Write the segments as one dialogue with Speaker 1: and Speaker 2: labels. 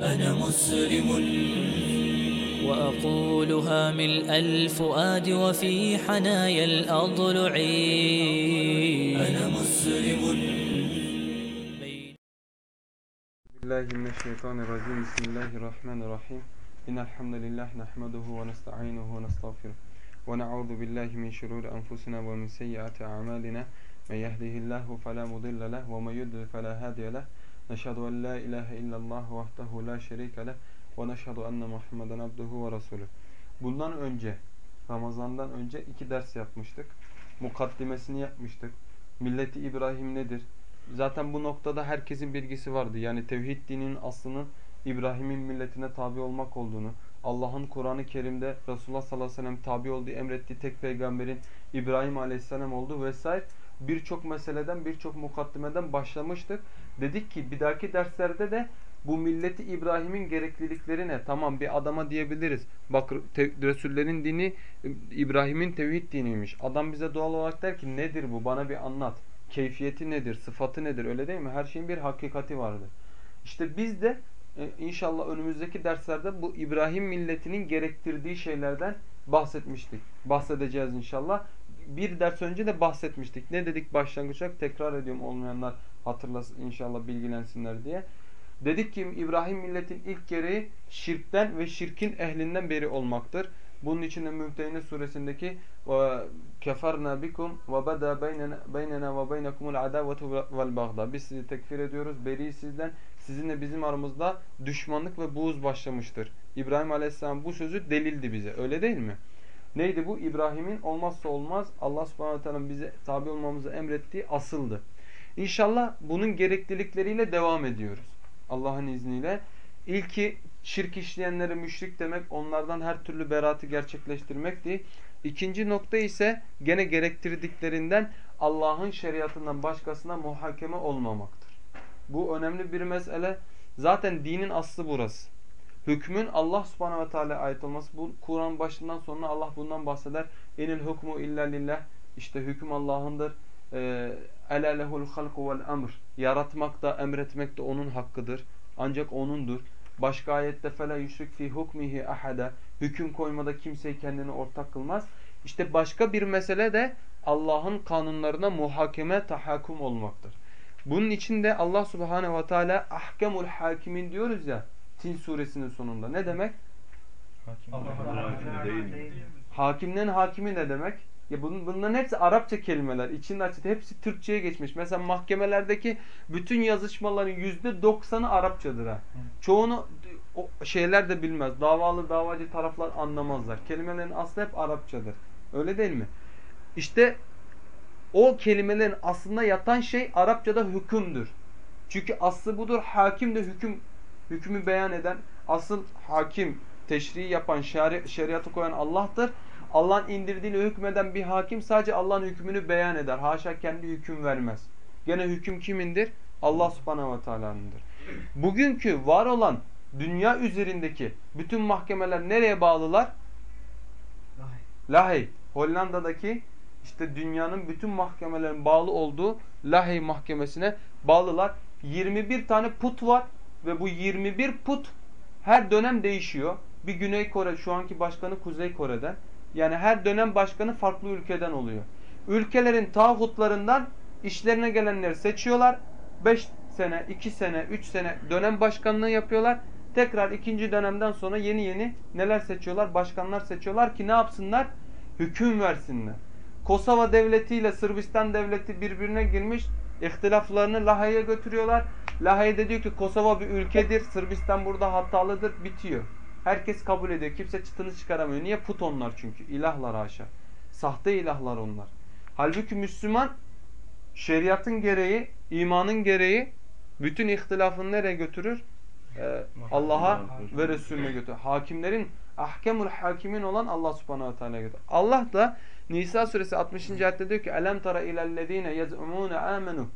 Speaker 1: أنا مسلم. وأقولها ملء الفؤاد وفي حنايا الأضلع. أنا مسلم.
Speaker 2: بالله من الشيطان الرجيم. بسم الله الرحمن الرحيم. إن الحمد لله نحمده ونستعينه ونستغفره ونعوذ بالله من شرور أنفسنا ومن سيئات أعمالنا. من يهده الله فلا مضل له ومن يضلل فلا هادي له. نشهد أن لا إله إلا الله وحده لا şerike leh ve neşhedü enne Muhammeden abduhu ve resulü. Bundan önce, Ramazan'dan önce iki ders yapmıştık. Mukaddimesini yapmıştık. Milleti İbrahim nedir? Zaten bu noktada herkesin bilgisi vardı. Yani tevhid dininin aslının İbrahim'in milletine tabi olmak olduğunu, Allah'ın Kur'an-ı Kerim'de Resulullah sallallahu aleyhi ve sellem tabi olduğu emrettiği tek peygamberin İbrahim aleyhisselam olduğu vesaire birçok meseleden, birçok mukaddimeden başlamıştık. Dedik ki bir dahaki derslerde de bu milleti İbrahim'in gereklilikleri ne? Tamam bir adama diyebiliriz. Bak Resullerin dini İbrahim'in tevhid diniymiş. Adam bize doğal olarak der ki nedir bu? Bana bir anlat. Keyfiyeti nedir? Sıfatı nedir? Öyle değil mi? Her şeyin bir hakikati vardır. İşte biz de e, inşallah önümüzdeki derslerde bu İbrahim milletinin gerektirdiği şeylerden bahsetmiştik. Bahsedeceğiz inşallah. Bir ders önce de bahsetmiştik. Ne dedik başlangıçta? Tekrar ediyorum olmayanlar hatırlasın inşallah bilgilensinler diye. Dedik ki İbrahim milletin ilk gereği şirkten ve şirkin ehlinden beri olmaktır. Bunun için de Mümtehine suresindeki keferna bikum ve bada beynena ve beynekumul adavetu vel bagda. Biz sizi tekfir ediyoruz. Beri sizden sizinle bizim aramızda düşmanlık ve buğuz başlamıştır. İbrahim Aleyhisselam bu sözü delildi bize. Öyle değil mi? Neydi bu? İbrahim'in olmazsa olmaz Allah subhanahu teala bize tabi olmamızı emrettiği asıldı. İnşallah bunun gereklilikleriyle devam ediyoruz. Allah'ın izniyle. İlki şirk işleyenlere müşrik demek, onlardan her türlü beratı gerçekleştirmekti. İkinci nokta ise gene gerektirdiklerinden Allah'ın şeriatından başkasına muhakeme olmamaktır. Bu önemli bir mesele. Zaten dinin aslı burası. Hükmün Allah subhanahu ve teala ait olması. Bu Kur'an başından sonuna Allah bundan bahseder. Enil hukmu illa lillah. İşte hüküm Allah'ındır. Ela lehul halku vel emr. Yaratmak da emretmek de onun hakkıdır. Ancak onundur. Başka ayette fela yüşrik fi hukmihi ahada. Hüküm koymada kimseyi kendini ortak kılmaz. İşte başka bir mesele de Allah'ın kanunlarına muhakeme, tahakküm olmaktır. Bunun için de Allah Subhanahu ve Teala ahkemul hakimin diyoruz ya Tin suresinin sonunda. Ne demek? Hakimlerin hakimi ne demek? Ya bunun, bunların hepsi Arapça kelimeler. İçinde açık hepsi Türkçe'ye geçmiş. Mesela mahkemelerdeki bütün yazışmaların yüzde doksanı Arapçadır ha. Çoğunu o şeyler de bilmez. Davalı davacı taraflar anlamazlar. Kelimelerin aslı hep Arapçadır. Öyle değil mi? İşte o kelimelerin aslında yatan şey Arapçada hükümdür. Çünkü aslı budur. Hakim de hüküm hükmü beyan eden, asıl hakim, teşriği yapan, şeri, şeriatı koyan Allah'tır. Allah'ın indirdiğini hükmeden bir hakim sadece Allah'ın hükmünü beyan eder. Haşa kendi hüküm vermez. Gene hüküm kimindir? Allah subhanahu ve teala'nındır. Bugünkü var olan dünya üzerindeki bütün mahkemeler nereye bağlılar? Lahey. Hollanda'daki işte dünyanın bütün mahkemelerin bağlı olduğu Lahey mahkemesine bağlılar. 21 tane put var ve bu 21 put her dönem değişiyor. Bir Güney Kore şu anki başkanı Kuzey Kore'den. Yani her dönem başkanı farklı ülkeden oluyor. Ülkelerin tağutlarından işlerine gelenleri seçiyorlar. 5 sene, 2 sene, 3 sene dönem başkanlığı yapıyorlar. Tekrar ikinci dönemden sonra yeni yeni neler seçiyorlar? Başkanlar seçiyorlar ki ne yapsınlar? Hüküm versinler. Kosova devleti ile Sırbistan devleti birbirine girmiş. İhtilaflarını Lahey'e götürüyorlar. Lahey de diyor ki Kosova bir ülkedir. Sırbistan burada hatalıdır. Bitiyor. Herkes kabul ediyor. Kimse çıtını çıkaramıyor. Niye? Put onlar çünkü. İlahlar haşa. Sahte ilahlar onlar. Halbuki Müslüman şeriatın gereği, imanın gereği bütün ihtilafını nereye götürür? Ee, Allah'a ve Resulüne götürür. Hakimlerin ahkemul hakimin olan Allah subhanahu teala götürür. Allah da Nisa suresi 60. ayette diyor ki Elem tara ilellezine yez'umune amenu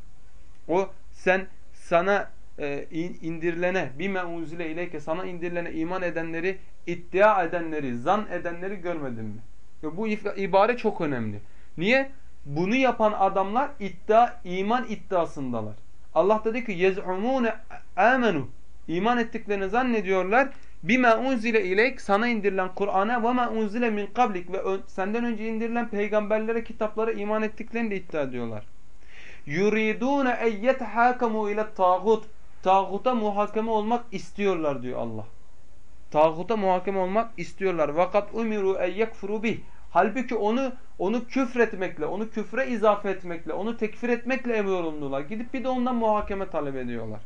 Speaker 2: O sen sana e, indirilene bime unzile ileyke sana indirilene iman edenleri iddia edenleri zan edenleri görmedin mi? Ya bu ibare çok önemli. Niye? Bunu yapan adamlar iddia iman iddiasındalar. Allah dedi ki yez'umune amenu iman ettiklerini zannediyorlar. Bima unzile ileyk sana indirilen Kur'an'a ve ma unzile min kablik ve senden önce indirilen peygamberlere kitaplara iman ettiklerini de iddia ediyorlar. Yuridune en yetehakamu ile tağut. Tağuta muhakeme olmak istiyorlar diyor Allah. Tağuta muhakeme olmak istiyorlar. Vakat umiru en yekfuru. Halbuki onu onu küfretmekle, onu küfre izafe etmekle, onu tekfir etmekle emrolundular. Gidip bir de ondan muhakeme talep ediyorlar.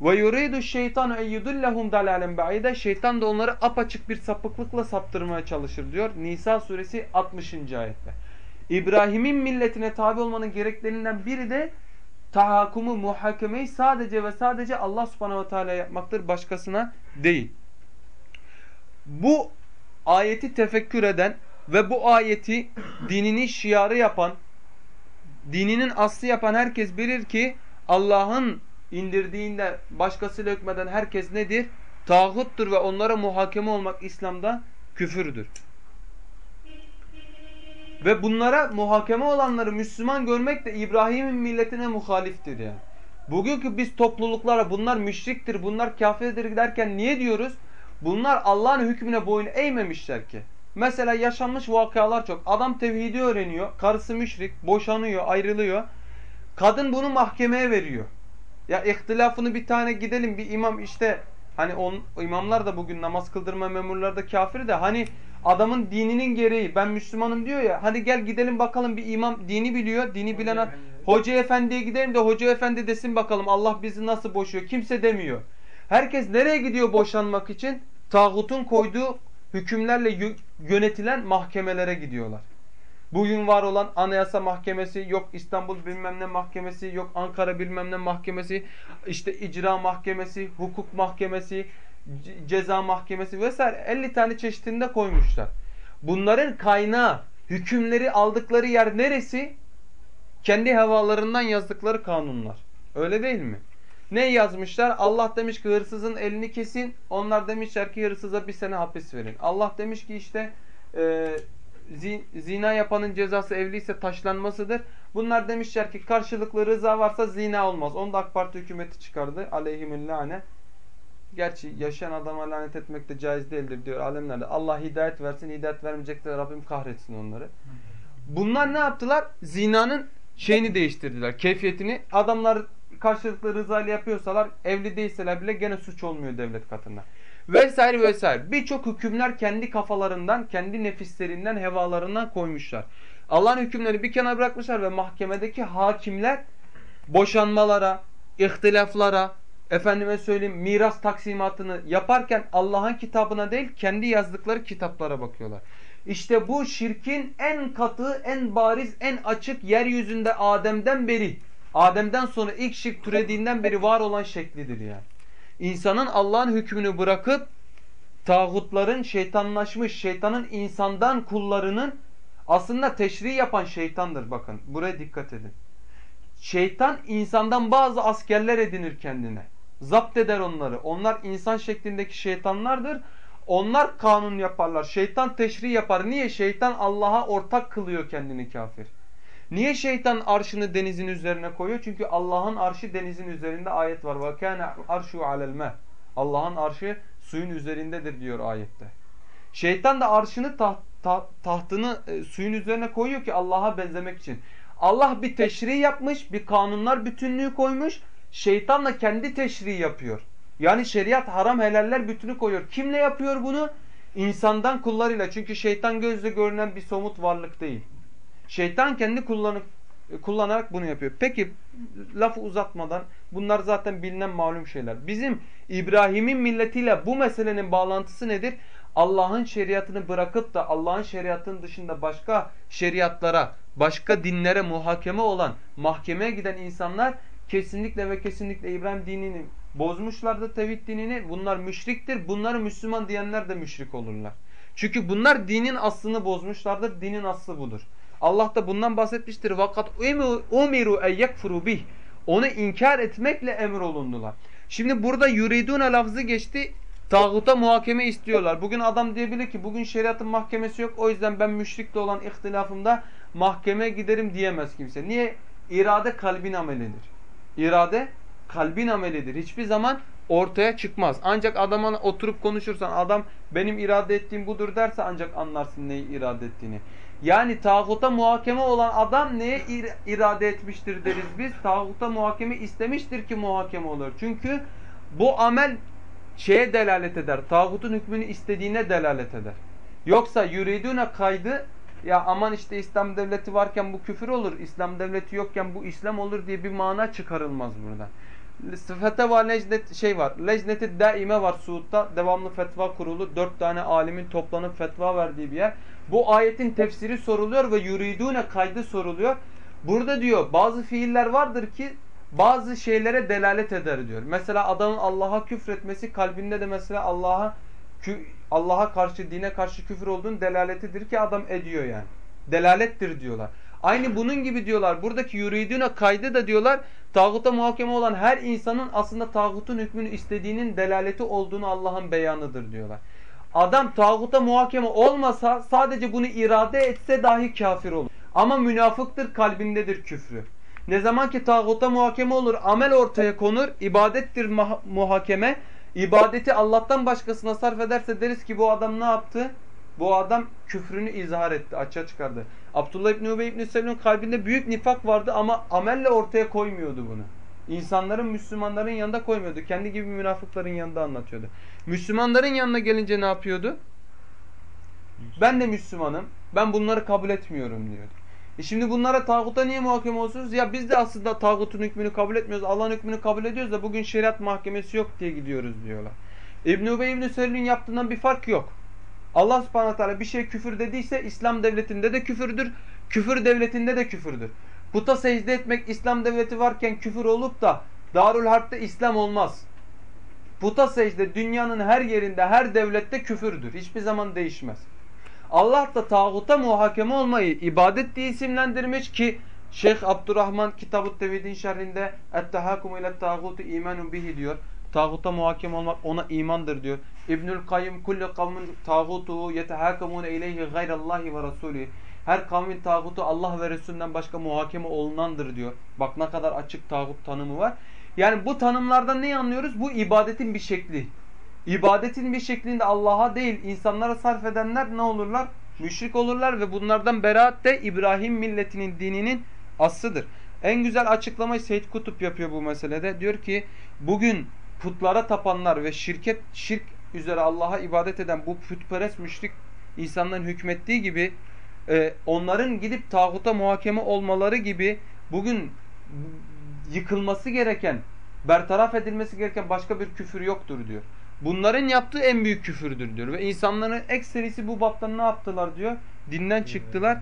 Speaker 2: Ve yuridu şeytanu en yudullahum dalalen ba'ide. Şeytan da onları apaçık bir sapıklıkla saptırmaya çalışır diyor. Nisa suresi 60. ayette. İbrahim'in milletine tabi olmanın gereklerinden biri de tahakumu, muhakemeyi sadece ve sadece Allah subhanahu ve teala yapmaktır. Başkasına değil. Bu ayeti tefekkür eden ve bu ayeti dinini şiarı yapan, dininin aslı yapan herkes bilir ki Allah'ın indirdiğinde başkasıyla hükmeden herkes nedir? Tağuttur ve onlara muhakeme olmak İslam'da küfürdür. Ve bunlara muhakeme olanları Müslüman görmek de İbrahim'in milletine muhaliftir yani. Bugünkü biz topluluklara bunlar müşriktir, bunlar kafirdir derken niye diyoruz? Bunlar Allah'ın hükmüne boyun eğmemişler ki. Mesela yaşanmış vakalar çok. Adam tevhidi öğreniyor, karısı müşrik, boşanıyor, ayrılıyor. Kadın bunu mahkemeye veriyor. Ya ihtilafını bir tane gidelim bir imam işte hani on, imamlar da bugün namaz kıldırma memurları da kafir de hani adamın dininin gereği ben Müslümanım diyor ya hadi gel gidelim bakalım bir imam dini biliyor dini bilen hoca, hoca efendiye gidelim de hoca efendi desin bakalım Allah bizi nasıl boşuyor kimse demiyor. Herkes nereye gidiyor boşanmak için? Tağutun koyduğu hükümlerle yönetilen mahkemelere gidiyorlar. Bugün var olan anayasa mahkemesi, yok İstanbul bilmem ne mahkemesi, yok Ankara bilmem ne mahkemesi, işte icra mahkemesi, hukuk mahkemesi, ceza mahkemesi vesaire 50 tane çeşitinde koymuşlar. Bunların kaynağı, hükümleri aldıkları yer neresi? Kendi havalarından yazdıkları kanunlar. Öyle değil mi? Ne yazmışlar? Allah demiş ki hırsızın elini kesin. Onlar demişler ki hırsıza bir sene hapis verin. Allah demiş ki işte e, zina yapanın cezası evliyse taşlanmasıdır. Bunlar demişler ki karşılıklı rıza varsa zina olmaz. Onu da AK Parti hükümeti çıkardı. Aleyhimüllâne. Gerçi yaşayan adama lanet etmek de caiz değildir diyor alemlerde. Allah hidayet versin, hidayet vermeyecekler Rabbim kahretsin onları. Bunlar ne yaptılar? Zinanın şeyini değiştirdiler, keyfiyetini. Adamlar karşılıklı rızayla yapıyorsalar, evli değilseler bile gene suç olmuyor devlet katında vesaire vesaire. Birçok hükümler kendi kafalarından, kendi nefislerinden, hevalarından koymuşlar. Allah'ın hükümleri bir kenara bırakmışlar ve mahkemedeki hakimler boşanmalara, ihtilaflara, efendime söyleyeyim miras taksimatını yaparken Allah'ın kitabına değil kendi yazdıkları kitaplara bakıyorlar. İşte bu şirkin en katı, en bariz, en açık yeryüzünde Adem'den beri, Adem'den sonra ilk şirk türediğinden beri var olan şeklidir yani. İnsanın Allah'ın hükmünü bırakıp tağutların şeytanlaşmış, şeytanın insandan kullarının aslında teşri yapan şeytandır bakın. Buraya dikkat edin. Şeytan insandan bazı askerler edinir kendine Zapt eder onları. Onlar insan şeklindeki şeytanlardır. Onlar kanun yaparlar. Şeytan teşri yapar. Niye? Şeytan Allah'a ortak kılıyor kendini kafir. Niye şeytan arşını denizin üzerine koyuyor? Çünkü Allah'ın arşı denizin üzerinde ayet var. وَكَانَ arşu عَلَى Allah'ın arşı suyun üzerindedir diyor ayette. Şeytan da arşını taht, taht, tahtını e, suyun üzerine koyuyor ki Allah'a benzemek için. Allah bir teşri yapmış, bir kanunlar bütünlüğü koymuş. Şeytan da kendi teşri yapıyor. Yani şeriat haram helaller bütünü koyuyor. Kimle yapıyor bunu? İnsandan kullarıyla. Çünkü şeytan gözle görünen bir somut varlık değil. Şeytan kendi kullanıp kullanarak bunu yapıyor. Peki lafı uzatmadan bunlar zaten bilinen malum şeyler. Bizim İbrahim'in milletiyle bu meselenin bağlantısı nedir? Allah'ın şeriatını bırakıp da Allah'ın şeriatının dışında başka şeriatlara, başka dinlere muhakeme olan, mahkemeye giden insanlar kesinlikle ve kesinlikle İbrahim dinini bozmuşlardı tevhid dinini. Bunlar müşriktir. Bunları Müslüman diyenler de müşrik olurlar. Çünkü bunlar dinin aslını bozmuşlardır. Dinin aslı budur. Allah da bundan bahsetmiştir. Vakat umiru en yekfuru bih. Onu inkar etmekle emrolundular. Şimdi burada yuridune lafzı geçti. Tağuta muhakeme istiyorlar. Bugün adam diyebilir ki bugün şeriatın mahkemesi yok. O yüzden ben müşrikle olan ihtilafımda mahkemeye giderim diyemez kimse. Niye? İrade kalbin amelidir. İrade kalbin amelidir. Hiçbir zaman ortaya çıkmaz. Ancak adama oturup konuşursan adam benim irade ettiğim budur derse ancak anlarsın neyi irade ettiğini. Yani tağuta muhakeme olan adam neye irade etmiştir deriz biz. Tağuta muhakeme istemiştir ki muhakeme olur. Çünkü bu amel şeye delalet eder. Tağutun hükmünü istediğine delalet eder. Yoksa yuridune kaydı ya aman işte İslam devleti varken bu küfür olur, İslam devleti yokken bu İslam olur diye bir mana çıkarılmaz buradan. Feteva lejnet şey var. Lejneti daime var Suud'da. Devamlı fetva kurulu. Dört tane alimin toplanıp fetva verdiği bir yer. Bu ayetin tefsiri soruluyor ve yuridune kaydı soruluyor. Burada diyor bazı fiiller vardır ki bazı şeylere delalet eder diyor. Mesela adamın Allah'a küfretmesi kalbinde de mesela Allah'a Allah'a karşı, dine karşı küfür olduğunu delaletidir ki adam ediyor yani. Delalettir diyorlar. Aynı bunun gibi diyorlar. Buradaki yuridüne kaydı da diyorlar. Tağuta muhakeme olan her insanın aslında tağutun hükmünü istediğinin delaleti olduğunu Allah'ın beyanıdır diyorlar. Adam tağuta muhakeme olmasa sadece bunu irade etse dahi kafir olur. Ama münafıktır kalbindedir küfrü. Ne zaman ki tağuta muhakeme olur, amel ortaya konur, ibadettir muhakeme. İbadeti Allah'tan başkasına sarf ederse deriz ki bu adam ne yaptı? Bu adam küfrünü izhar etti, açığa çıkardı. Abdullah İbni Ubey İbni Selül'ün kalbinde büyük nifak vardı ama amelle ortaya koymuyordu bunu. İnsanların, Müslümanların yanında koymuyordu. Kendi gibi münafıkların yanında anlatıyordu. Müslümanların yanına gelince ne yapıyordu? Ben de Müslümanım. Ben bunları kabul etmiyorum diyordu. E şimdi bunlara tağuta niye muhakeme olsunuz? Ya biz de aslında tağutun hükmünü kabul etmiyoruz. Allah'ın hükmünü kabul ediyoruz da bugün şeriat mahkemesi yok diye gidiyoruz diyorlar. İbn-i Ubey İbn-i yaptığından bir fark yok. Allah subhanahu teala bir şey küfür dediyse İslam devletinde de küfürdür. Küfür devletinde de küfürdür. Puta secde etmek İslam devleti varken küfür olup da Darül Harp'te İslam olmaz. Puta secde dünyanın her yerinde her devlette küfürdür. Hiçbir zaman değişmez. Allah da tağuta muhakeme olmayı ibadet diye isimlendirmiş ki Şeyh Abdurrahman Kitab-ı Tevhid'in şerrinde "Et-tahakumu ile tağutu imanun bihi" diyor. Tağuta muhakem olmak ona imandır diyor. İbnül Kayyim kullu kavmin tağutu yetehakamun ileyhi gayrallahi ve rasulü. Her kavmin tağutu Allah ve Resulünden başka muhakeme olunandır diyor. Bak ne kadar açık tağut tanımı var. Yani bu tanımlardan ne anlıyoruz? Bu ibadetin bir şekli. İbadetin bir şeklinde Allah'a değil insanlara sarf edenler ne olurlar? Müşrik olurlar ve bunlardan beraat de İbrahim milletinin dininin aslıdır. En güzel açıklamayı Seyyid Kutup yapıyor bu meselede. Diyor ki bugün putlara tapanlar ve şirket şirk üzere Allah'a ibadet eden bu putperest müşrik insanların hükmettiği gibi e, onların gidip tağuta muhakeme olmaları gibi bugün yıkılması gereken, bertaraf edilmesi gereken başka bir küfür yoktur diyor. Bunların yaptığı en büyük küfürdür diyor. Ve insanların ekserisi bu baptan ne yaptılar diyor. Dinden çıktılar.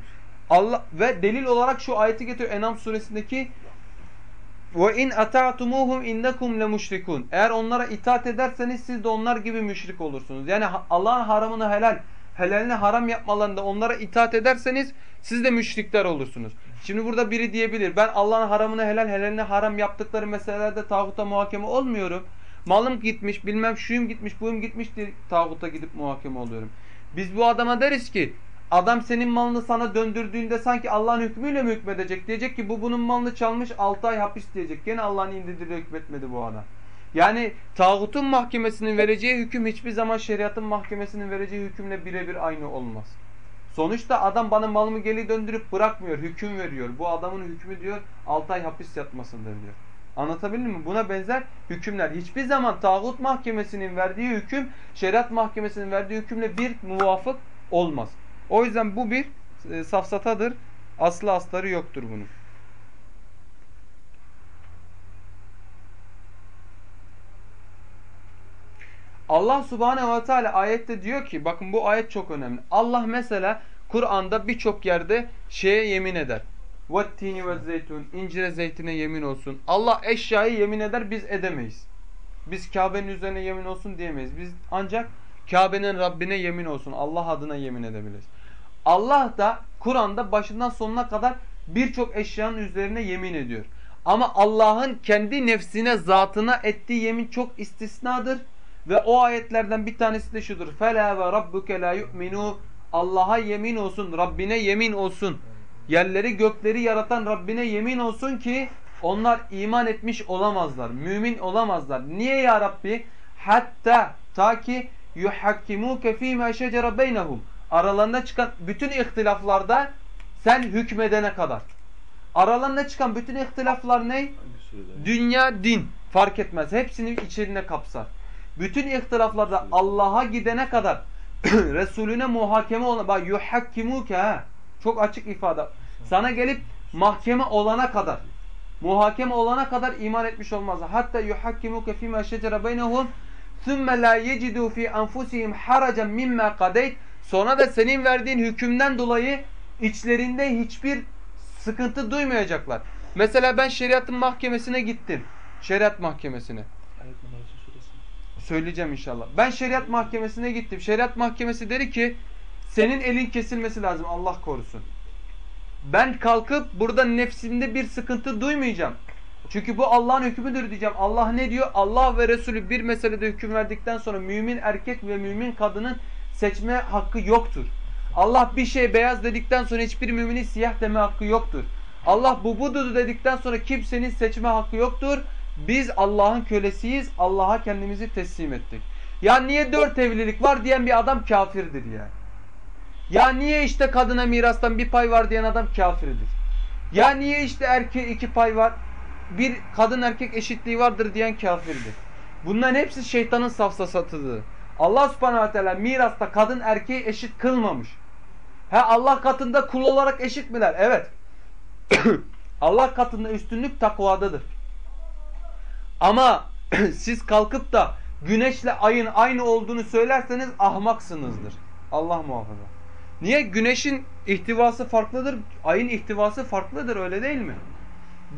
Speaker 2: Allah ve delil olarak şu ayeti getiriyor Enam suresindeki ve in ata'tumuhum innakum lemuşrikun. Eğer onlara itaat ederseniz siz de onlar gibi müşrik olursunuz. Yani Allah'ın haramını helal, helalini haram yapmalarında onlara itaat ederseniz siz de müşrikler olursunuz. Şimdi burada biri diyebilir ben Allah'ın haramını helal, helalini haram yaptıkları meselelerde tağuta muhakeme olmuyorum. Malım gitmiş, bilmem şuyum gitmiş, buyum gitmiş diye tağuta gidip muhakeme oluyorum. Biz bu adama deriz ki Adam senin malını sana döndürdüğünde sanki Allah'ın hükmüyle mi hükmedecek? Diyecek ki bu bunun malını çalmış 6 ay hapis diyecek. Gene Allah'ın indirdiğiyle hükmetmedi bu adam. Yani tağutun mahkemesinin vereceği hüküm hiçbir zaman şeriatın mahkemesinin vereceği hükümle birebir aynı olmaz. Sonuçta adam bana malımı geri döndürüp bırakmıyor, hüküm veriyor. Bu adamın hükmü diyor 6 ay hapis yatmasındır diyor. Anlatabildim mi? Buna benzer hükümler. Hiçbir zaman tağut mahkemesinin verdiği hüküm, şeriat mahkemesinin verdiği hükümle bir muvafık olmaz. O yüzden bu bir e, safsatadır. Aslı asları yoktur bunun. Allah subhanehu ve teala ayette diyor ki bakın bu ayet çok önemli. Allah mesela Kur'an'da birçok yerde şeye yemin eder. Vettini ve zeytun. incire zeytine yemin olsun. Allah eşyayı yemin eder biz edemeyiz. Biz Kabe'nin üzerine yemin olsun diyemeyiz. Biz ancak Kabe'nin Rabbine yemin olsun. Allah adına yemin edebiliriz. Allah da Kur'an'da başından sonuna kadar birçok eşyanın üzerine yemin ediyor. Ama Allah'ın kendi nefsine, zatına ettiği yemin çok istisnadır. Ve o ayetlerden bir tanesi de şudur. فَلَا وَرَبُّكَ لَا يُؤْمِنُوا Allah'a yemin olsun, Rabbine yemin olsun. Yerleri gökleri yaratan Rabbine yemin olsun ki Onlar iman etmiş olamazlar. Mümin olamazlar. Niye ya Rabbi? Hatta ta ki yuhakkimuke fîmâ şecere beynehum. Aralarında çıkan bütün ihtilaflarda sen hükmedene kadar. Aralarında çıkan bütün ihtilaflar ne? Dünya, din fark etmez. Hepsini içerine kapsar. Bütün ihtilaflarda Allah'a gidene kadar Resulüne muhakeme olan bak yuhakkimuke ha. Çok açık ifade. Sana gelip mahkeme olana kadar muhakeme olana kadar iman etmiş olmazlar. Hatta yuhakkimuke fîmâ şecere beynehum ثُمَّ لَا يَجِدُوا فِي أَنْفُسِهِمْ حَرَجًا مِمَّا قَدَيْتْ Sonra da senin verdiğin hükümden dolayı içlerinde hiçbir sıkıntı duymayacaklar. Mesela ben şeriatın mahkemesine gittim. Şeriat mahkemesine. Söyleyeceğim inşallah. Ben şeriat mahkemesine gittim. Şeriat mahkemesi dedi ki senin elin kesilmesi lazım Allah korusun. Ben kalkıp burada nefsimde bir sıkıntı duymayacağım. Çünkü bu Allah'ın hükmüdür diyeceğim. Allah ne diyor? Allah ve Resulü bir meselede hüküm verdikten sonra mümin erkek ve mümin kadının seçme hakkı yoktur. Allah bir şey beyaz dedikten sonra hiçbir müminin siyah deme hakkı yoktur. Allah bu budur dedikten sonra kimsenin seçme hakkı yoktur. Biz Allah'ın kölesiyiz. Allah'a kendimizi teslim ettik. Ya niye dört evlilik var diyen bir adam kafirdir yani. Ya niye işte kadına mirastan bir pay var diyen adam kafirdir. Ya niye işte erkeğe iki pay var, bir kadın erkek eşitliği vardır diyen kafirdir. Bunların hepsi şeytanın safsasatıdır. Allah subhanahu teala mirasta kadın erkeği eşit kılmamış. Ha Allah katında kul olarak eşit miler? Evet. Allah katında üstünlük takvadadır. Ama siz kalkıp da güneşle ayın aynı olduğunu söylerseniz ahmaksınızdır. Allah muhafaza. Niye? Güneşin ihtivası farklıdır, ayın ihtivası farklıdır öyle değil mi?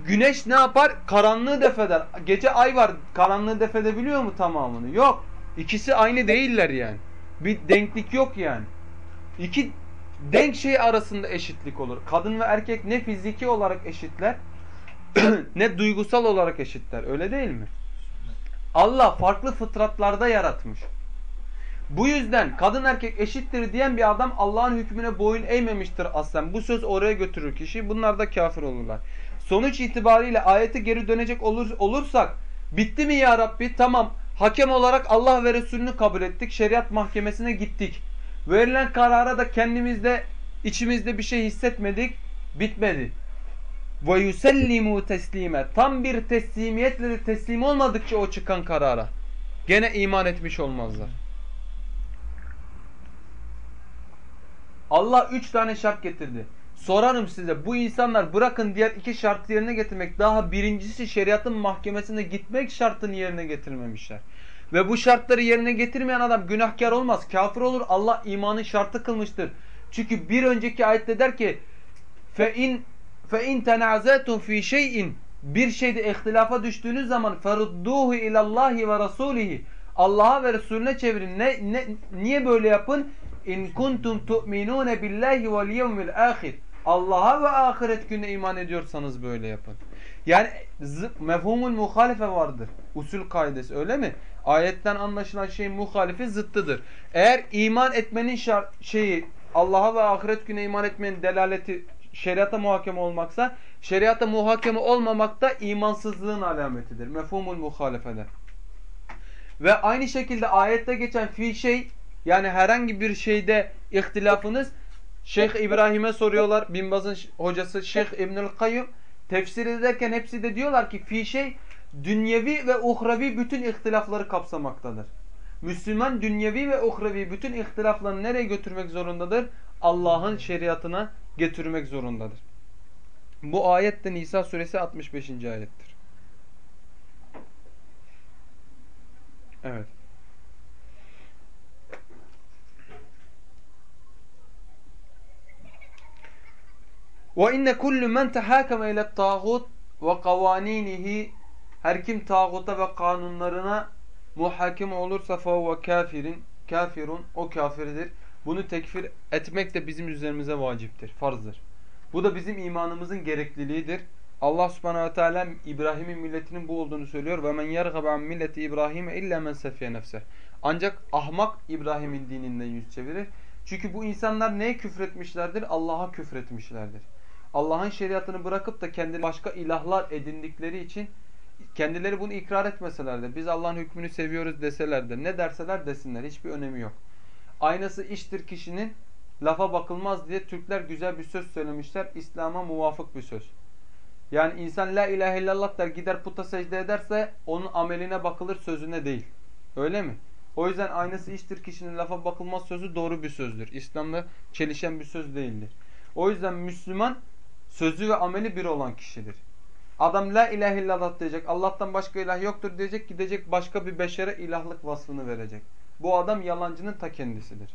Speaker 2: Güneş ne yapar? Karanlığı defeder. Gece ay var, karanlığı defedebiliyor mu tamamını? Yok. İkisi aynı değiller yani. Bir denklik yok yani. İki denk şey arasında eşitlik olur. Kadın ve erkek ne fiziki olarak eşitler ne duygusal olarak eşitler. Öyle değil mi? Allah farklı fıtratlarda yaratmış. Bu yüzden kadın erkek eşittir diyen bir adam Allah'ın hükmüne boyun eğmemiştir aslen. Bu söz oraya götürür kişi. Bunlar da kafir olurlar. Sonuç itibariyle ayete geri dönecek olur, olursak bitti mi ya Rabbi? Tamam. Hakem olarak Allah ve Resulünü kabul ettik. Şeriat mahkemesine gittik. Verilen karara da kendimizde içimizde bir şey hissetmedik. Bitmedi. Ve yusellimu teslime. Tam bir teslimiyetle de teslim olmadıkça o çıkan karara. Gene iman etmiş olmazlar. Allah üç tane şart getirdi. Sorarım size bu insanlar bırakın diğer iki şartı yerine getirmek. Daha birincisi şeriatın mahkemesine gitmek şartını yerine getirmemişler. Ve bu şartları yerine getirmeyen adam günahkar olmaz. Kafir olur. Allah imanın şartı kılmıştır. Çünkü bir önceki ayette der ki فَاِنْ فَاِنْ تَنَعْزَيْتُمْ ف۪ي şeyin Bir şeyde ihtilafa düştüğünüz zaman فَرُدُّوهُ اِلَى اللّٰهِ وَرَسُولِهِ Allah'a ve Resulüne çevirin. Ne, ne, niye böyle yapın? İn kuntum tu'minun billahi vel yevmil ahir. Allah'a ve ahiret gününe iman ediyorsanız böyle yapın. Yani mefhumul muhalife vardır. Usul kaidesi öyle mi? Ayetten anlaşılan şeyin muhalifi zıttıdır. Eğer iman etmenin şart, şeyi Allah'a ve ahiret gününe iman etmenin delaleti şeriata muhakeme olmaksa şeriata muhakeme olmamak da imansızlığın alametidir. Mefhumul muhalefede. Ve aynı şekilde ayette geçen fi şey yani herhangi bir şeyde ihtilafınız Şeyh İbrahim'e soruyorlar. Binbaz'ın hocası Şeyh İbnül Kayyum tefsir ederken hepsi de diyorlar ki fi şey dünyevi ve uhrevi bütün ihtilafları kapsamaktadır. Müslüman dünyevi ve uhrevi bütün ihtilaflarını nereye götürmek zorundadır? Allah'ın şeriatına getirmek zorundadır. Bu ayet de Nisa suresi 65. ayettir. Evet. Ve inne kullu men tahakeme ile tağut ve kavaninihi her kim tağuta ve kanunlarına muhakeme olursa fehuve kafirin kafirun o kafirdir. Bunu tekfir etmek de bizim üzerimize vaciptir, farzdır. Bu da bizim imanımızın gerekliliğidir. Allah Subhanahu ve Teala İbrahim'in milletinin bu olduğunu söylüyor. Ve men yergabe an milleti İbrahim illa men sefiye nefse. Ancak ahmak İbrahim'in dininden yüz çevirir. Çünkü bu insanlar neye küfretmişlerdir? Allah'a küfretmişlerdir. Allah'ın şeriatını bırakıp da kendi başka ilahlar edindikleri için kendileri bunu ikrar etmeseler de biz Allah'ın hükmünü seviyoruz deseler de ne derseler desinler hiçbir önemi yok. Aynası iştir kişinin lafa bakılmaz diye Türkler güzel bir söz söylemişler. İslam'a muvafık bir söz. Yani insan la ilahe illallah der gider puta secde ederse onun ameline bakılır sözüne değil. Öyle mi? O yüzden aynısı iştir kişinin lafa bakılmaz sözü doğru bir sözdür. İslam'da çelişen bir söz değildir. O yüzden Müslüman sözü ve ameli bir olan kişidir. Adam la ilahe illallah diyecek. Allah'tan başka ilah yoktur diyecek. Gidecek başka bir beşere ilahlık vasfını verecek. Bu adam yalancının ta kendisidir.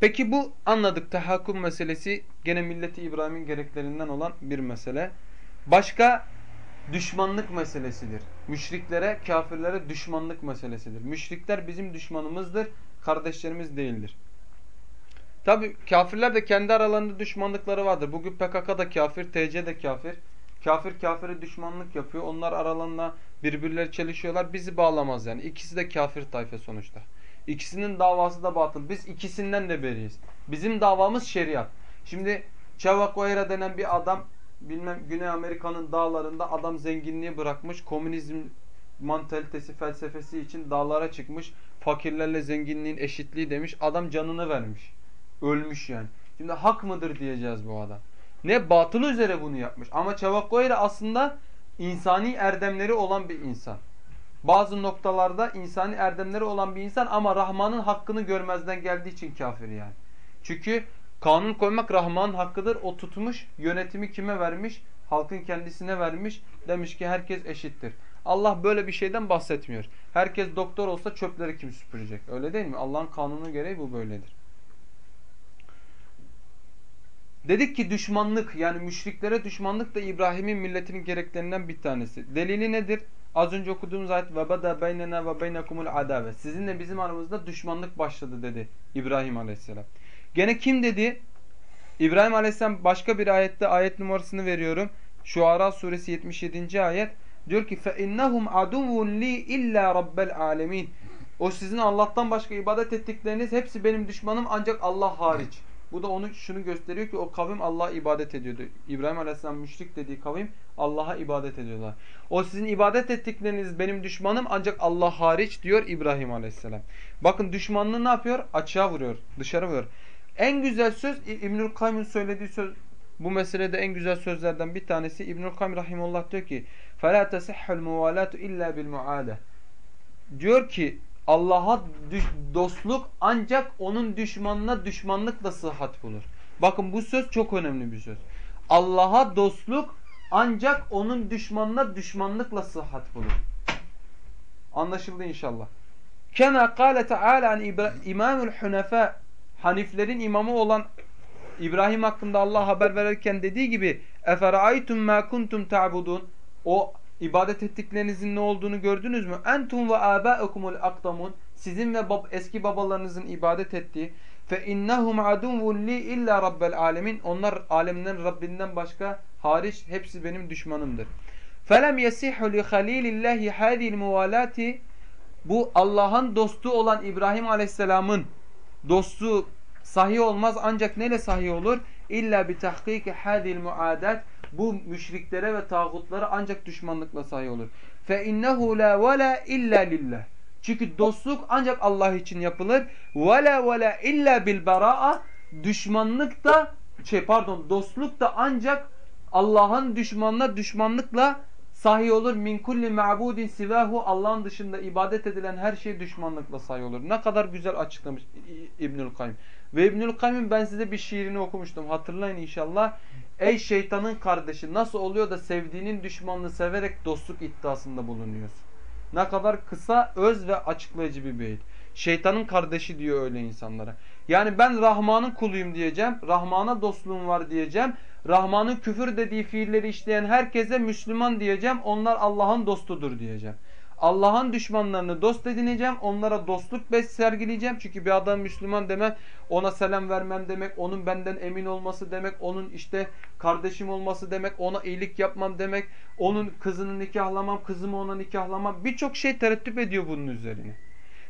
Speaker 2: Peki bu anladık tahakkum meselesi gene milleti İbrahim'in gereklerinden olan bir mesele. Başka düşmanlık meselesidir. Müşriklere, kafirlere düşmanlık meselesidir. Müşrikler bizim düşmanımızdır, kardeşlerimiz değildir. Tabi kafirler de kendi aralarında düşmanlıkları vardır. Bugün PKK da kafir, TC de kafir. Kafir kafire düşmanlık yapıyor. Onlar aralarında birbirleri çelişiyorlar. Bizi bağlamaz yani. İkisi de kafir tayfe sonuçta. İkisinin davası da batıl. Biz ikisinden de beriyiz. Bizim davamız şeriat. Şimdi Çavakoyra denen bir adam bilmem Güney Amerika'nın dağlarında adam zenginliği bırakmış. Komünizm mantalitesi felsefesi için dağlara çıkmış. Fakirlerle zenginliğin eşitliği demiş. Adam canını vermiş. Ölmüş yani. Şimdi hak mıdır diyeceğiz bu adam. Ne batıl üzere bunu yapmış. Ama Çavakoyra aslında insani erdemleri olan bir insan. Bazı noktalarda insani erdemleri olan bir insan ama Rahman'ın hakkını görmezden geldiği için kafir yani. Çünkü kanun koymak Rahman'ın hakkıdır. O tutmuş yönetimi kime vermiş? Halkın kendisine vermiş. Demiş ki herkes eşittir. Allah böyle bir şeyden bahsetmiyor. Herkes doktor olsa çöpleri kim süpürecek? Öyle değil mi? Allah'ın kanunu gereği bu böyledir. Dedik ki düşmanlık yani müşriklere düşmanlık da İbrahim'in milletinin gereklerinden bir tanesi. Delili nedir? Az önce okuduğumuz ayet ve bada beynena ve beynekumul adave. Sizinle bizim aramızda düşmanlık başladı dedi İbrahim Aleyhisselam. Gene kim dedi? İbrahim Aleyhisselam başka bir ayette ayet numarasını veriyorum. Şuara suresi 77. ayet diyor ki innahum aduvun li illa rabbel alamin. O sizin Allah'tan başka ibadet ettikleriniz hepsi benim düşmanım ancak Allah hariç. Bu da onu şunu gösteriyor ki o kavim Allah'a ibadet ediyordu. İbrahim Aleyhisselam müşrik dediği kavim Allah'a ibadet ediyorlar. O sizin ibadet ettikleriniz benim düşmanım ancak Allah hariç diyor İbrahim Aleyhisselam. Bakın düşmanlığı ne yapıyor? Açığa vuruyor, dışarı vuruyor. En güzel söz İbnül Kayyum'un söylediği söz bu meselede en güzel sözlerden bir tanesi İbnül Kayyum rahimullah diyor ki: "Fela tasihhul muvalatu illa bil muade." Diyor ki Allah'a dostluk ancak onun düşmanına düşmanlıkla sıhhat bulur. Bakın bu söz çok önemli bir söz. Allah'a dostluk ancak onun düşmanına düşmanlıkla sıhhat bulur. Anlaşıldı inşallah. Kema kâle teâlâ imamul hunefa Haniflerin imamı olan İbrahim hakkında Allah haber verirken dediği gibi eferaytum ma kuntum ta'budun o ibadet ettiklerinizin ne olduğunu gördünüz mü? Entum ve âbâekumul akdamun sizin ve bab eski babalarınızın ibadet ettiği fe innahum aduvun li illa rabbel alemin onlar alemlerin Rabbinden başka hariç hepsi benim düşmanımdır. Felem yesihu li halilillahi hadil muvalati bu Allah'ın dostu olan İbrahim Aleyhisselam'ın dostu sahih olmaz ancak neyle sahih olur? İlla bi tahkiki hadil muadat bu müşriklere ve tağutlara ancak düşmanlıkla sahih olur. Fe innehu la vela illa lillah. Çünkü dostluk ancak Allah için yapılır. Vela vela illa bil baraa. Düşmanlık da şey pardon dostluk da ancak Allah'ın düşmanına düşmanlıkla sahih olur. Min kulli ma'budin sivahu Allah'ın dışında ibadet edilen her şey düşmanlıkla sahih olur. Ne kadar güzel açıklamış İbnül Kayyum. Ve İbnül Kayyum ben size bir şiirini okumuştum. Hatırlayın inşallah. Ey şeytanın kardeşi nasıl oluyor da sevdiğinin düşmanını severek dostluk iddiasında bulunuyorsun. Ne kadar kısa, öz ve açıklayıcı bir beyit. Şeytanın kardeşi diyor öyle insanlara. Yani ben Rahman'ın kuluyum diyeceğim. Rahman'a dostluğum var diyeceğim. Rahman'ın küfür dediği fiilleri işleyen herkese Müslüman diyeceğim. Onlar Allah'ın dostudur diyeceğim. Allah'ın düşmanlarını dost edineceğim. Onlara dostluk bes sergileyeceğim. Çünkü bir adam Müslüman demek ona selam vermem demek. Onun benden emin olması demek. Onun işte kardeşim olması demek. Ona iyilik yapmam demek. Onun kızını nikahlamam. Kızımı ona nikahlamam. Birçok şey tereddüt ediyor bunun üzerine.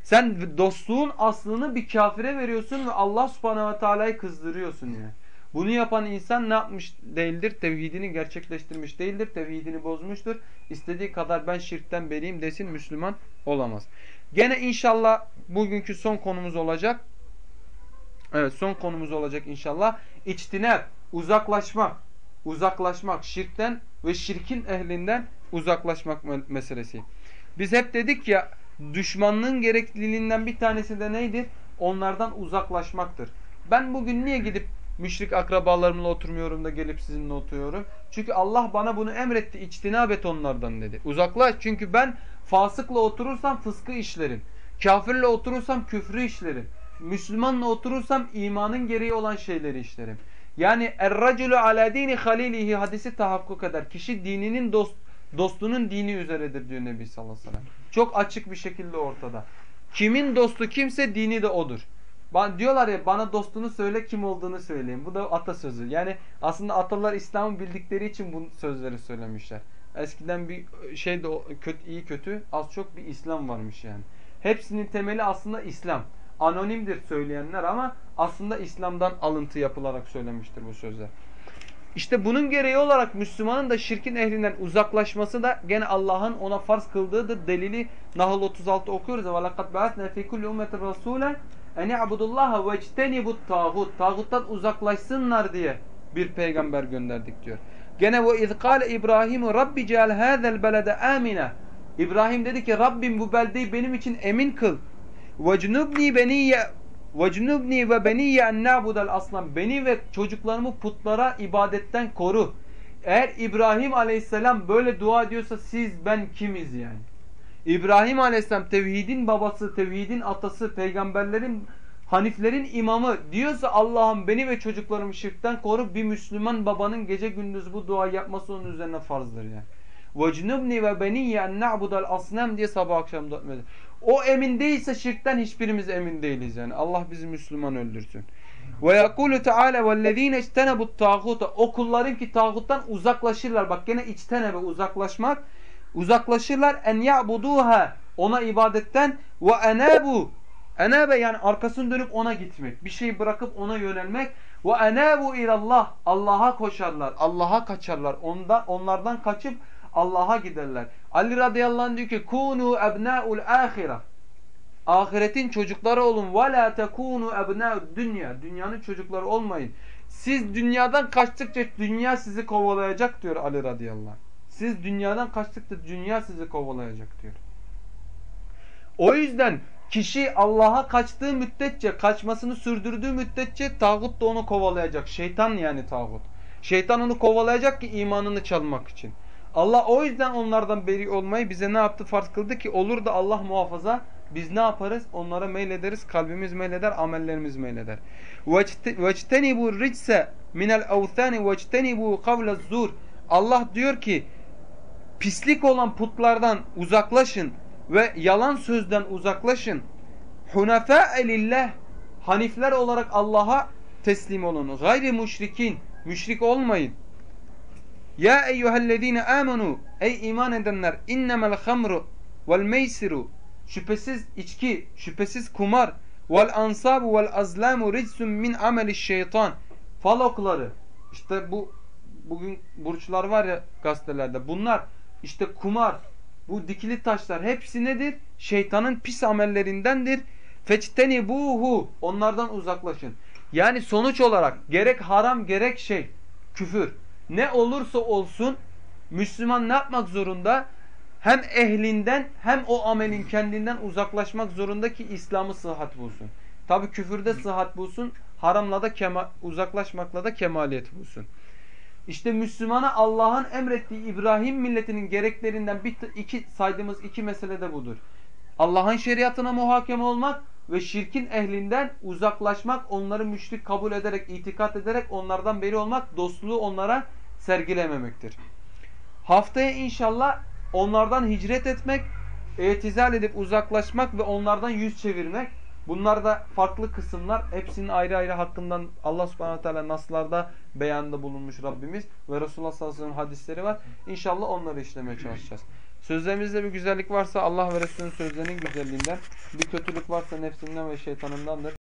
Speaker 2: Sen dostluğun aslını bir kafire veriyorsun ve Allah subhanehu ve teala'yı kızdırıyorsun yani. Bunu yapan insan ne yapmış değildir? Tevhidini gerçekleştirmiş değildir. Tevhidini bozmuştur. İstediği kadar ben şirkten beriyim desin Müslüman olamaz. Gene inşallah bugünkü son konumuz olacak. Evet son konumuz olacak inşallah. İçtinep, uzaklaşmak. Uzaklaşmak şirkten ve şirkin ehlinden uzaklaşmak meselesi. Biz hep dedik ya düşmanlığın gerekliliğinden bir tanesi de neydir? Onlardan uzaklaşmaktır. Ben bugün niye gidip müşrik akrabalarımla oturmuyorum da gelip sizinle oturuyorum? Çünkü Allah bana bunu emretti. İçtinab et onlardan dedi. Uzaklaş. Çünkü ben fasıkla oturursam fıskı işlerim. Kafirle oturursam küfrü işlerim. Müslümanla oturursam imanın gereği olan şeyleri işlerim. Yani er-raculu ala dini halilihi hadisi tahakkuk eder. Kişi dininin dost, dostunun dini üzeredir diyor Nebi sallallahu aleyhi ve sellem. Çok açık bir şekilde ortada. Kimin dostu kimse dini de odur. Ba diyorlar ya bana dostunu söyle kim olduğunu söyleyeyim. Bu da atasözü. Yani aslında atalar İslam'ı bildikleri için bu sözleri söylemişler. Eskiden bir şey de kötü, iyi kötü az çok bir İslam varmış yani. Hepsinin temeli aslında İslam. Anonimdir söyleyenler ama aslında İslam'dan alıntı yapılarak söylemiştir bu sözler. İşte bunun gereği olarak Müslümanın da şirkin ehlinden uzaklaşması da gene Allah'ın ona farz kıldığıdır. Delili Nahl 36 okuyoruz. وَلَقَدْ بَعَثْنَا فِي كُلِّ اُمَّةٍ رَسُولًا Eni abudullaha ve ectenibut tağut. Tağuttan uzaklaşsınlar diye bir peygamber gönderdik diyor. Gene ve izkale İbrahim'u Rabbi ceal hazel belede amine. İbrahim dedi ki Rabbim bu beldeyi benim için emin kıl. Ve cunubni beniye ve cunubni ve beniye en nabudel aslan. Beni ve çocuklarımı putlara ibadetten koru. Eğer İbrahim aleyhisselam böyle dua ediyorsa siz ben kimiz yani? İbrahim aleyhisselam tevhidin babası, tevhidin atası, peygamberlerin, haniflerin imamı diyorsa Allah'ım beni ve çocuklarımı şirkten koru. Bir Müslüman babanın gece gündüz bu dua yapması onun üzerine farzdır yani. وَجْنُبْنِ وَبَنِيَّ اَنْ نَعْبُدَ الْأَصْنَمْ diye sabah akşam dua O emin değilse şirkten hiçbirimiz emin değiliz yani. Allah bizi Müslüman öldürsün. Ve yekulu Teala vellezine ictenebut tağuta o kulların ki tağuttan uzaklaşırlar. Bak gene içtenebe uzaklaşmak. Uzaklaşırlar en ya'buduha ona ibadetten ve enabu enabe yani arkasını dönüp ona gitmek. Bir şeyi bırakıp ona yönelmek. Ve enabu ilallah Allah'a koşarlar. Allah'a kaçarlar. Ondan onlardan kaçıp Allah'a giderler. Ali radıyallahu anh diyor ki kunu ebna'ul ahire. Ahiretin çocukları olun. Ve la tekunu ebna'ud dünya. Dünyanın çocukları olmayın. Siz dünyadan kaçtıkça dünya sizi kovalayacak diyor Ali radıyallahu anh. Siz dünyadan kaçtıkça dünya sizi kovalayacak diyor. O yüzden kişi Allah'a kaçtığı müddetçe, kaçmasını sürdürdüğü müddetçe tağut da onu kovalayacak. Şeytan yani tağut. Şeytan onu kovalayacak ki imanını çalmak için. Allah o yüzden onlardan beri olmayı bize ne yaptı? Farz kıldı ki olur da Allah muhafaza biz ne yaparız? Onlara meylederiz. Kalbimiz meyleder, amellerimiz meyleder. وَاجْتَنِبُوا الرِّجْسَ مِنَ الْاَوْثَانِ وَاجْتَنِبُوا قَوْلَ الزُّورِ Allah diyor ki pislik olan putlardan uzaklaşın ve yalan sözden uzaklaşın. Hunafâ'e lillah Hanifler olarak Allah'a teslim olun. Gayri müşrikin. Müşrik olmayın. Ya eyyühellezine amenu ey iman edenler innemel hamru vel meysiru şüphesiz içki, şüphesiz kumar vel ansabu vel azlamu ricsun min ameli şeytan falokları işte bu bugün burçlar var ya gazetelerde bunlar işte kumar bu dikili taşlar hepsi nedir? Şeytanın pis amellerindendir. Feçteni buhu onlardan uzaklaşın. Yani sonuç olarak gerek haram gerek şey küfür ne olursa olsun Müslüman ne yapmak zorunda? Hem ehlinden hem o amelin kendinden uzaklaşmak zorunda ki İslam'ı sıhhat bulsun. Tabi küfürde sıhhat bulsun, haramla da kema uzaklaşmakla da kemaliyet bulsun. İşte Müslümana Allah'ın emrettiği İbrahim milletinin gereklerinden bir, iki saydığımız iki mesele de budur. Allah'ın şeriatına muhakeme olmak ve şirkin ehlinden uzaklaşmak, onları müşrik kabul ederek, itikat ederek onlardan beri olmak, dostluğu onlara sergilememektir. Haftaya inşallah onlardan hicret etmek, etizal edip uzaklaşmak ve onlardan yüz çevirmek. Bunlar da farklı kısımlar. Hepsinin ayrı ayrı hakkından Allah subhanahu teala naslarda beyanda bulunmuş Rabbimiz ve Resulullah sallallahu aleyhi ve sellem hadisleri var. İnşallah onları işlemeye çalışacağız. Sözlerimizde bir güzellik varsa Allah ve Resulünün sözlerinin güzelliğinden, bir kötülük varsa nefsinden ve şeytanındandır.